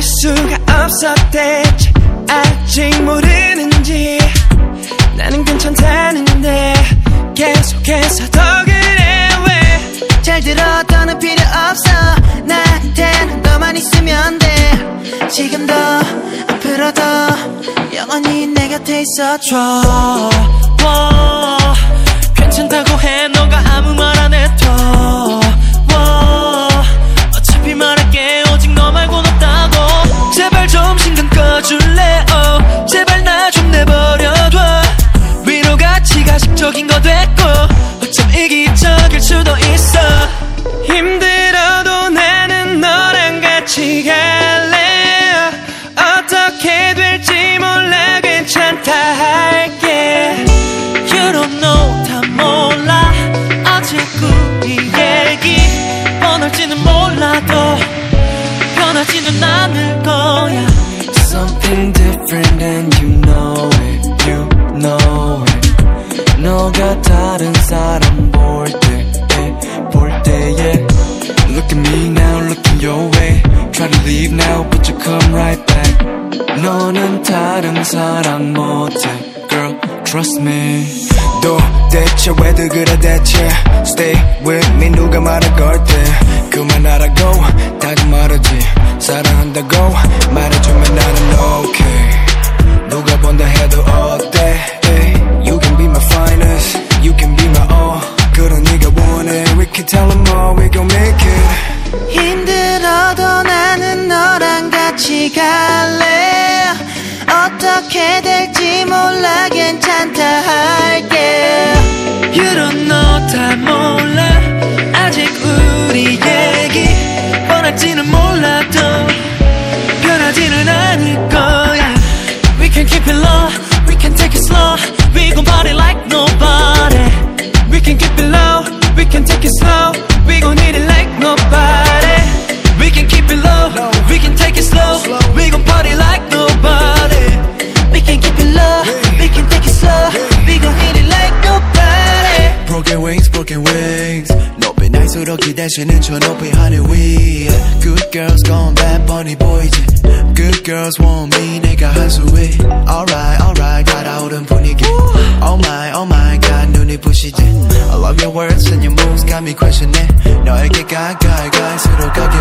알 수가 없었댔지 아직 모르는지 나는 괜찮다는데 계속해서 더 그래. 왜? 잘 들어 더는 필요 없어. 나한텐 너만 있으면 돼. 지금도 앞으로도 영원히 내 곁에 있어줘. 와, 괜찮다고 해. 너가 아무 말 안 해도 leave now, but you come right back. 너는 다른 사랑 못해, girl, trust me. 도대체 왜들 그래 대체 Stay with me 누가 말할 걸때 그만하라고 다시 말하지 사랑한다고 말해주면 나는 okay 누가 본다 해도 어때 Ay, You can be my finest You can be my all 그런 네가 원해 We can tell them all We gon' make it 힘들어도 나는 너랑 같이 갈래 어떻게 될지 몰라 괜찮다 할게 You don't know 다 몰라 아직 우리 얘기 뻔할지는 몰라도 변하지는 않을 거야 We can keep it low, we can take it slow We gon' party like nobody We can keep it low, we can take it slow We gon' hit it like nobody broken wings, broken wings. 높이 날수록 기대시는 저 높이 하늘 위 Good girls gone bad bunny boys Good girls want me 내가 한수 위 Alright alright 달아오른 분위기 Oh my oh my god 눈이 부시지 I love your words and your moves got me questioning. 너에게 가까이 갈수록 가게